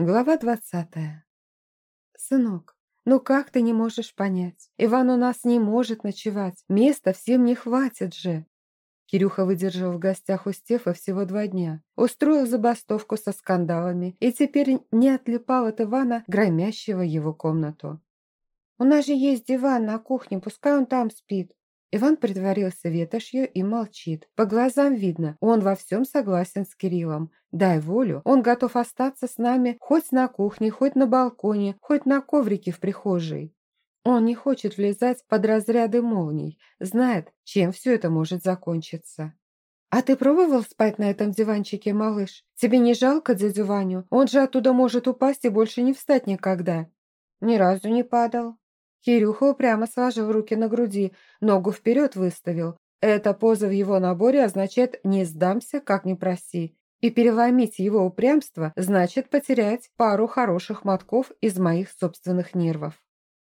Глава двадцатая. «Сынок, ну как ты не можешь понять? Иван у нас не может ночевать, места всем не хватит же!» Кирюха выдержал в гостях у Стефа всего два дня, устроил забастовку со скандалами и теперь не отлипал от Ивана, громящего его комнату. «У нас же есть диван на кухне, пускай он там спит», Иван притворился ветошью и молчит. По глазам видно, он во всем согласен с Кириллом. Дай волю, он готов остаться с нами хоть на кухне, хоть на балконе, хоть на коврике в прихожей. Он не хочет влезать под разряды молний, знает, чем все это может закончиться. «А ты пробовал спать на этом диванчике, малыш? Тебе не жалко дядю Ваню? Он же оттуда может упасть и больше не встать никогда». «Ни разу не падал», Кирюха упрямо сложил руки на груди, ногу вперед выставил. Эта поза в его наборе означает «не сдамся, как не проси». И переломить его упрямство значит потерять пару хороших мотков из моих собственных нервов.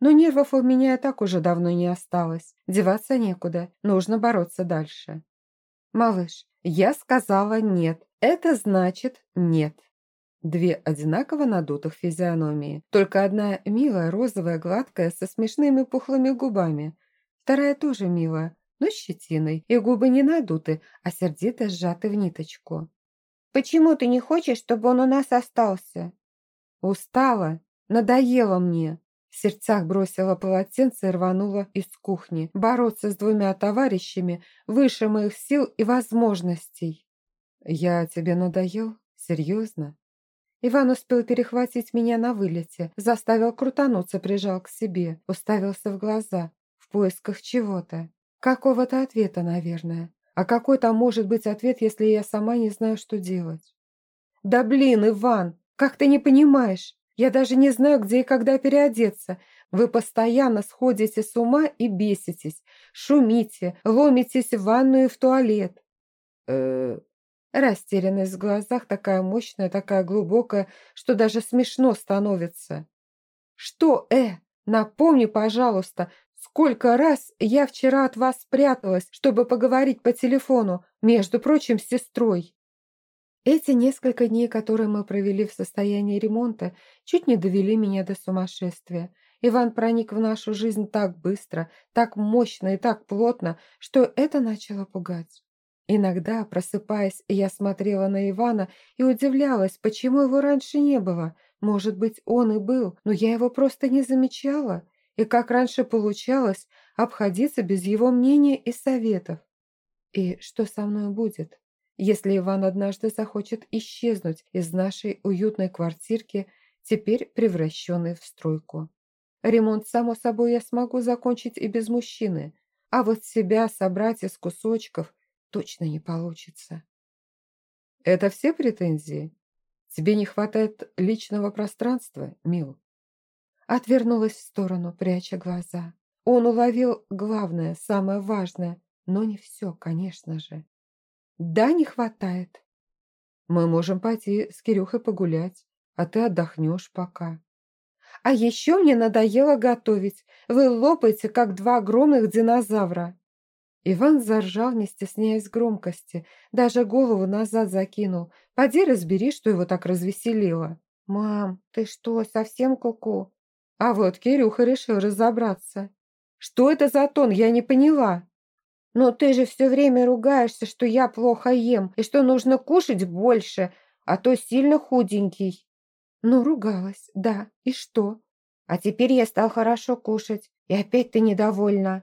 Но нервов у меня и так уже давно не осталось. Деваться некуда, нужно бороться дальше. «Малыш, я сказала нет. Это значит нет». Две одинаково надутых физиономии. Только одна милая, розовая, гладкая, со смешными пухлыми губами. Вторая тоже милая, но с щетиной. И губы не надуты, а сердито сжаты в ниточку. «Почему ты не хочешь, чтобы он у нас остался?» «Устала. Надоело мне». В сердцах бросила полотенце и рванула из кухни. Бороться с двумя товарищами выше моих сил и возможностей. «Я тебе надоел? Серьезно?» Иван успел перехватить меня на вылете, заставил крутануться, прижал к себе, уставился в глаза, в поисках чего-то. Какого-то ответа, наверное. А какой там может быть ответ, если я сама не знаю, что делать? «Да блин, Иван, как ты не понимаешь? Я даже не знаю, где и когда переодеться. Вы постоянно сходите с ума и беситесь, шумите, ломитесь в ванную и в туалет». «Э, Растерянность в глазах такая мощная, такая глубокая, что даже смешно становится. «Что, э? Напомни, пожалуйста, сколько раз я вчера от вас спряталась, чтобы поговорить по телефону, между прочим, с сестрой?» Эти несколько дней, которые мы провели в состоянии ремонта, чуть не довели меня до сумасшествия. Иван проник в нашу жизнь так быстро, так мощно и так плотно, что это начало пугать. Иногда, просыпаясь, я смотрела на Ивана и удивлялась, почему его раньше не было. Может быть, он и был, но я его просто не замечала. И как раньше получалось обходиться без его мнения и советов. И что со мной будет, если Иван однажды захочет исчезнуть из нашей уютной квартирки, теперь превращенной в стройку? Ремонт, само собой, я смогу закончить и без мужчины, а вот себя собрать из кусочков – точно не получится. Это все претензии? Тебе не хватает личного пространства, Мил? Отвернулась в сторону, пряча глаза. Он уловил главное, самое важное, но не все, конечно же. Да, не хватает. Мы можем пойти с Кирюхой погулять, а ты отдохнешь пока. А еще мне надоело готовить. Вы лопаете, как два огромных динозавра. Иван заржал, не стесняясь громкости, даже голову назад закинул. Поди разбери, что его так развеселило. «Мам, ты что, совсем куку?» -ку А вот Кирюха решил разобраться. «Что это за тон? Я не поняла». «Но ты же все время ругаешься, что я плохо ем и что нужно кушать больше, а то сильно худенький». «Ну, ругалась, да. И что?» «А теперь я стал хорошо кушать, и опять ты недовольна».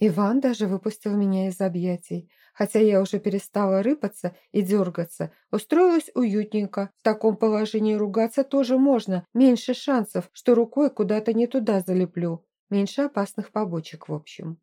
Иван даже выпустил меня из объятий. Хотя я уже перестала рыпаться и дергаться, устроилась уютненько. В таком положении ругаться тоже можно. Меньше шансов, что рукой куда-то не туда залеплю. Меньше опасных побочек, в общем.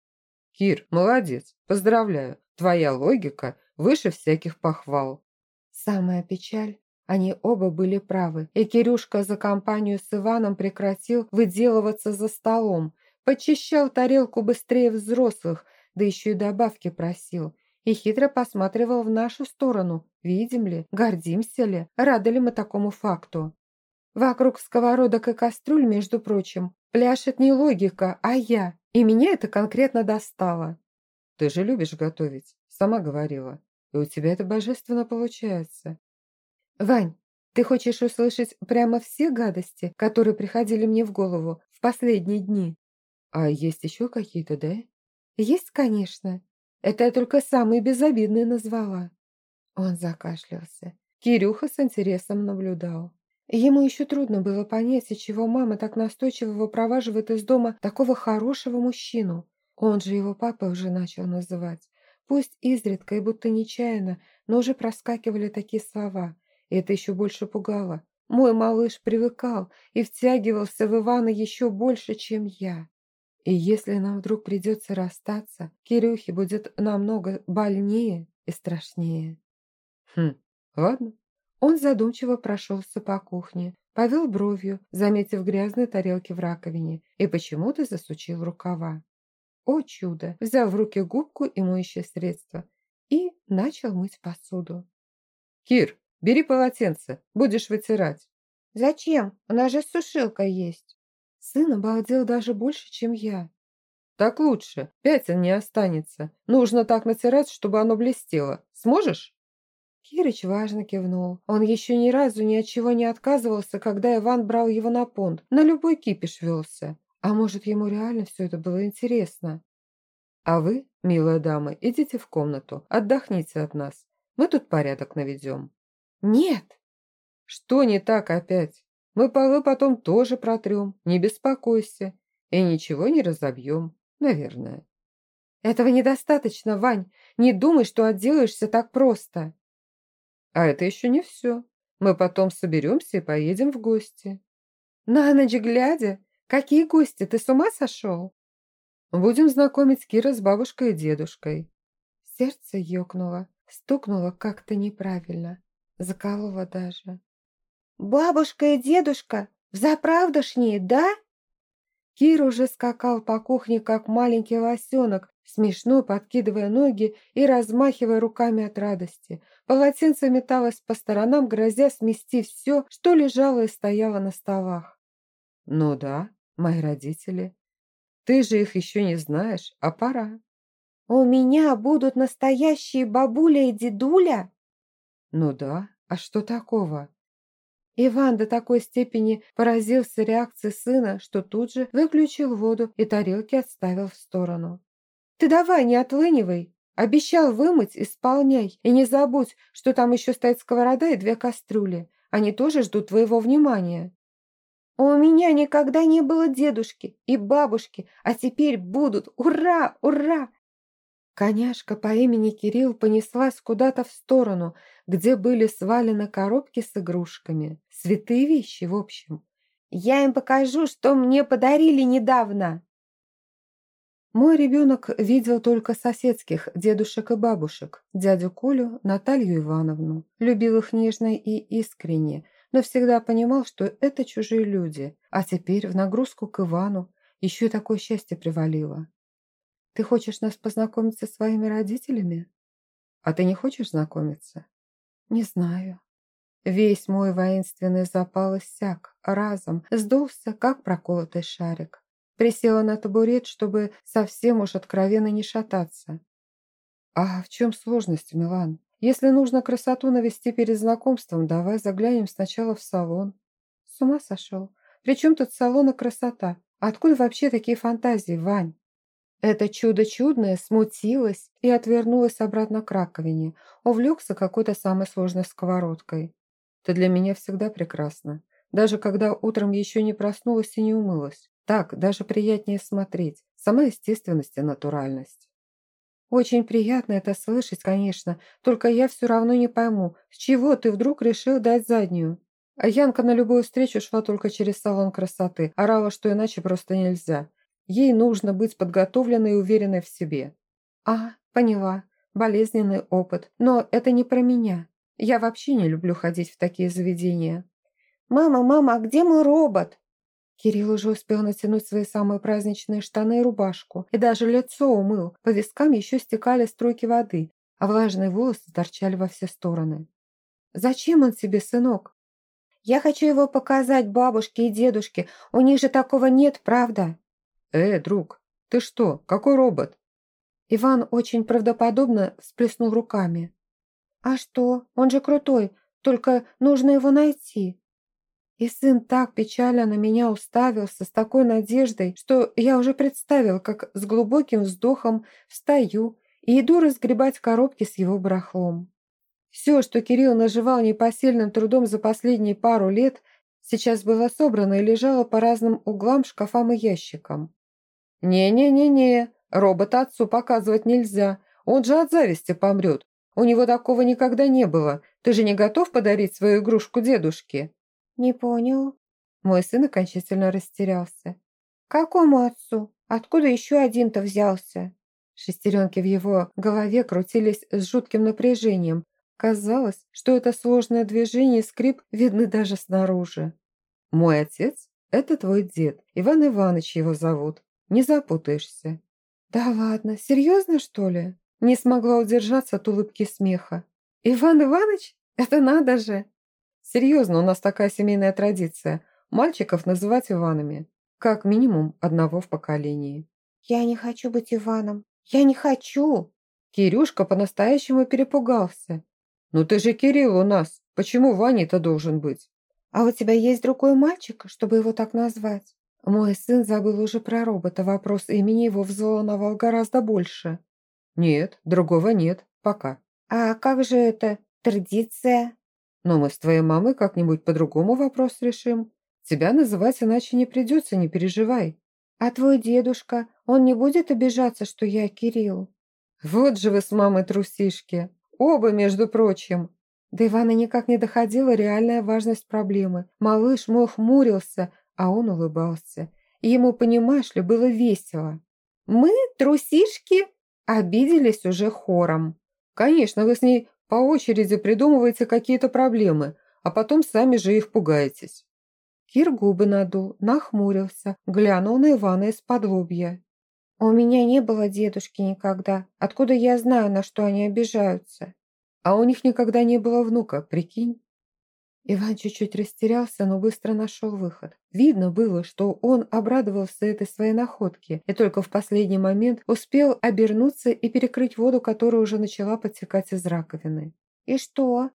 «Кир, молодец, поздравляю. Твоя логика выше всяких похвал». Самая печаль. Они оба были правы, и Кирюшка за компанию с Иваном прекратил выделываться за столом – Почищал тарелку быстрее взрослых, да еще и добавки просил. И хитро посматривал в нашу сторону. Видим ли, гордимся ли, рады ли мы такому факту. Вокруг сковородок и кастрюль, между прочим, пляшет не логика, а я. И меня это конкретно достало. Ты же любишь готовить, сама говорила. И у тебя это божественно получается. Вань, Ты хочешь услышать прямо все гадости, которые приходили мне в голову в последние дни? А есть еще какие-то, да? Есть, конечно. Это я только самые безобидные назвала. Он закашлялся. Кирюха с интересом наблюдал. Ему еще трудно было понять, из чего мама так настойчиво выпроваживает из дома такого хорошего мужчину. Он же его папа уже начал называть. Пусть изредка и будто нечаянно, но уже проскакивали такие слова. И это еще больше пугало. Мой малыш привыкал и втягивался в Ивана еще больше, чем я. И если нам вдруг придется расстаться, Кирюхе будет намного больнее и страшнее. Хм, ладно. Он задумчиво прошелся по кухне, повел бровью, заметив грязные тарелки в раковине, и почему-то засучил рукава. О чудо! Взял в руки губку и моющее средство и начал мыть посуду. «Кир, бери полотенце, будешь вытирать». «Зачем? У нас же сушилка есть». Сын обалдел даже больше, чем я. «Так лучше, пятен не останется. Нужно так натирать, чтобы оно блестело. Сможешь?» Кирыч важно кивнул. Он еще ни разу ни от чего не отказывался, когда Иван брал его на понт. На любой кипиш велся. А может, ему реально все это было интересно? А вы, милая дама, идите в комнату, отдохните от нас. Мы тут порядок наведем. Нет. Что не так опять? Мы полы потом тоже протрем, не беспокойся. И ничего не разобьем, наверное. Этого недостаточно, Вань. Не думай, что отделаешься так просто. А это еще не все. Мы потом соберемся и поедем в гости. На ночь глядя, Какие гости? Ты с ума сошел? Будем знакомить Кира с бабушкой и дедушкой. Сердце ёкнуло, стукнуло как-то неправильно, закололо даже. Бабушка и дедушка? Взаправдошние, да? Кир уже скакал по кухне, как маленький лосенок, смешно подкидывая ноги и размахивая руками от радости. Полотенце металось по сторонам, грозя смести все, что лежало и стояло на столах. «Ну да, мои родители. Ты же их еще не знаешь, а пора». «У меня будут настоящие бабуля и дедуля?» «Ну да, а что такого?» Иван до такой степени поразился реакцией сына, что тут же выключил воду и тарелки отставил в сторону. «Ты давай, не отлынивай. Обещал вымыть, исполняй. И не забудь, что там еще стоит сковорода и две кастрюли. Они тоже ждут твоего внимания». У меня никогда не было дедушки и бабушки, а теперь будут. Ура, ура!» Коняшка по имени Кирилл понеслась куда-то в сторону, где были свалены коробки с игрушками. Святые вещи, в общем. «Я им покажу, что мне подарили недавно!» Мой ребенок видел только соседских дедушек и бабушек, дядю Колю, Наталью Ивановну. Любил их нежно и искренне, но всегда понимал, что это чужие люди, а теперь в нагрузку к Ивану еще и такое счастье привалило. «Ты хочешь нас познакомить со своими родителями?» «А ты не хочешь знакомиться?» «Не знаю». Весь мой воинственный запал иссяк, разом, сдулся, как проколотый шарик. Присела на табурет, чтобы совсем уж откровенно не шататься. «А в чем сложность, Милан?» Если нужно красоту навести перед знакомством, давай заглянем сначала в салон. С ума сошел. Причем тут салон и красота? Откуда вообще такие фантазии, Вань? Это чудо чудное смутилось и отвернулось обратно к раковине, увлекся какой-то самой сложной сковородкой. Ты для меня всегда прекрасна, даже когда утром еще не проснулась и не умылась. Так даже приятнее смотреть, сама естественность и натуральность. Очень приятно это слышать, конечно, только я все равно не пойму, с чего ты вдруг решил дать заднюю? А Янка на любую встречу шла только через салон красоты, орала, что иначе просто нельзя. Ей нужно быть подготовленной и уверенной в себе. А, поняла. Болезненный опыт. Но это не про меня. Я вообще не люблю ходить в такие заведения. «Мама, мама, а где мой робот?» Кирилл уже успел натянуть свои самые праздничные штаны и рубашку, и даже лицо умыл, по вискам еще стекали струйки воды, а влажные волосы торчали во все стороны. «Зачем он тебе, сынок?» «Я хочу его показать бабушке и дедушке, у них же такого нет, правда?» «Э, друг, ты что, какой робот?» Иван очень правдоподобно всплеснул руками. «А что, он же крутой, только нужно его найти». И сын так печально на меня уставился, с такой надеждой, что я уже представил, как с глубоким вздохом встаю и иду разгребать коробки с его барахлом. Все, что Кирилл наживал непосильным трудом за последние пару лет, сейчас было собрано и лежало по разным углам, шкафам и ящикам. «Не-не-не-не, робота отцу показывать нельзя, он же от зависти помрет. У него такого никогда не было. Ты же не готов подарить свою игрушку дедушке?» «Не понял». Мой сын окончательно растерялся. «Какому отцу? Откуда еще один-то взялся?» Шестеренки в его голове крутились с жутким напряжением. Казалось, что это сложное движение и скрип видны даже снаружи. «Мой отец – это твой дед, Иван Иванович его зовут. Не запутаешься». «Да ладно, серьезно, что ли?» Не смогла удержаться от улыбки смеха. «Иван Иванович? Это надо же!» «Серьезно, у нас такая семейная традиция. Мальчиков называть Иванами. Как минимум одного в поколении». «Я не хочу быть Иваном. Я не хочу!» Кирюшка по-настоящему перепугался. «Ну ты же Кирилл у нас. Почему Ваней-то должен быть?» «А у тебя есть другой мальчик, чтобы его так назвать?» Мой сын забыл уже про робота. Вопрос имени его взволновал гораздо больше. «Нет, другого нет. Пока». «А как же это традиция?» «Но мы с твоей мамой как-нибудь по-другому вопрос решим. Тебя называть иначе не придется, не переживай». «А твой дедушка, он не будет обижаться, что я Кирилл?» «Вот же вы с мамой трусишки. Оба, между прочим». До Ивана никак не доходила реальная важность проблемы. Малыш мой хмурился, а он улыбался. Ему, понимаешь ли, было весело. «Мы трусишки?» Обиделись уже хором. Конечно, вы с ней по очереди придумываете какие-то проблемы, а потом сами же их пугаетесь. Кир губы надул, нахмурился, глянул на Ивана из-под лобья. «У меня не было дедушки никогда. Откуда я знаю, на что они обижаются?» «А у них никогда не было внука, прикинь?» Иван чуть-чуть растерялся, но быстро нашел выход. Видно было, что он обрадовался этой своей находке и только в последний момент успел обернуться и перекрыть воду, которая уже начала подтекать из раковины. «И что?»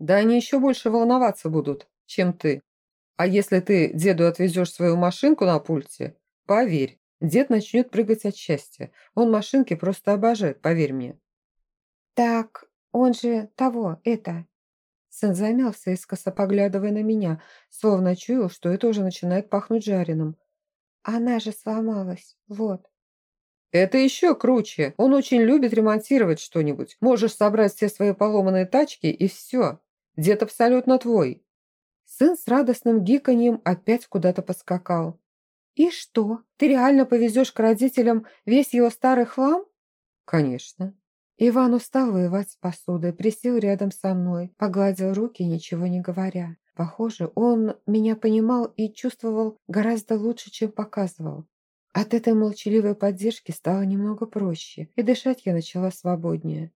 «Да они еще больше волноваться будут, чем ты. А если ты деду отвезешь свою машинку на пульте, поверь, дед начнет прыгать от счастья. Он машинки просто обожает, поверь мне». «Так, он же того, это, Сын замялся, искоса поглядывая на меня, словно чуял, что это уже начинает пахнуть жареным. «Она же сломалась, вот». «Это еще круче. Он очень любит ремонтировать что-нибудь. Можешь собрать все свои поломанные тачки и все. Дед абсолютно твой». Сын с радостным гиканьем опять куда-то поскакал. «И что, ты реально повезешь к родителям весь его старый хлам?» «Конечно. Иван устал воевать с посудой, присел рядом со мной, погладил руки, ничего не говоря. Похоже, он меня понимал и чувствовал гораздо лучше, чем показывал. От этой молчаливой поддержки стало немного проще, и дышать я начала свободнее.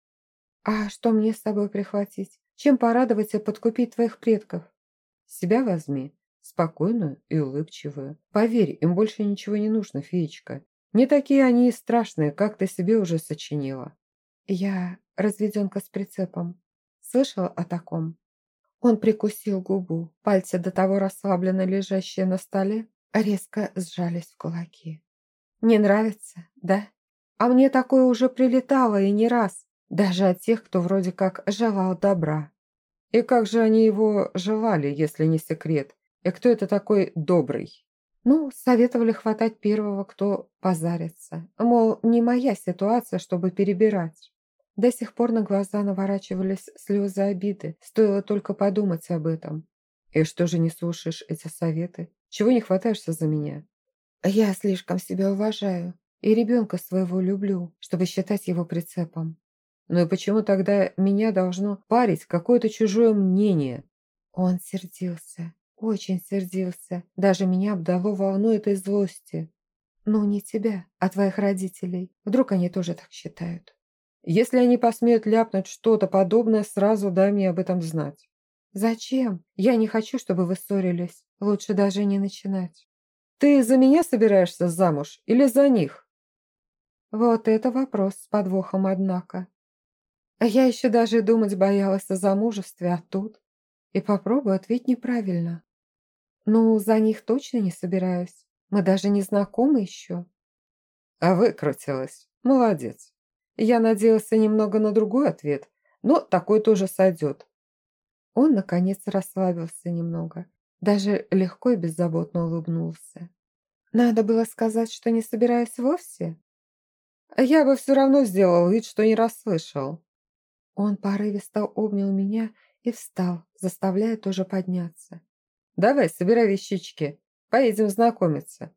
«А что мне с собой прихватить? Чем порадовать и подкупить твоих предков?» «Себя возьми, спокойную и улыбчивую. Поверь, им больше ничего не нужно, феечка. Не такие они и страшные, как ты себе уже сочинила. Я разведенка с прицепом. Слышала о таком? Он прикусил губу. Пальцы, до того расслабленно лежащие на столе, резко сжались в кулаки. Не нравится, да? А мне такое уже прилетало и не раз. Даже от тех, кто вроде как желал добра. И как же они его желали, если не секрет? И кто это такой добрый? Ну, советовали хватать первого, кто позарится. Мол, не моя ситуация, чтобы перебирать. До сих пор на глаза наворачивались слезы обиды, стоило только подумать об этом. И что же не слушаешь эти советы? Чего не хватаешься за меня? Я слишком себя уважаю и ребенка своего люблю, чтобы считать его прицепом. Ну и почему тогда меня должно парить какое-то чужое мнение? Он сердился, очень сердился. Даже меня обдало волной этой злости. Ну, не тебя, а твоих родителей. Вдруг они тоже так считают. Если они посмеют ляпнуть что-то подобное, сразу дай мне об этом знать. Зачем? Я не хочу, чтобы вы ссорились. Лучше даже не начинать. Ты за меня собираешься замуж или за них? Вот это вопрос с подвохом, однако. Я еще даже думать боялась о замужестве, а тут... и попробую ответить неправильно. Ну, за них точно не собираюсь. Мы даже не знакомы еще. А выкрутилась. Молодец. Я надеялся немного на другой ответ, но такой тоже сойдет. Он, наконец, расслабился немного. Даже легко и беззаботно улыбнулся. Надо было сказать, что не собираюсь вовсе. Я бы все равно сделал вид, что не расслышал. Он порывисто обнял меня и встал, заставляя тоже подняться. «Давай, собирай вещички, поедем знакомиться.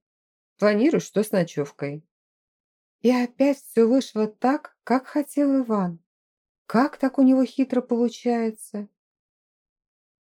Планирую, что с ночевкой». И опять все вышло так, как хотел Иван. Как так у него хитро получается?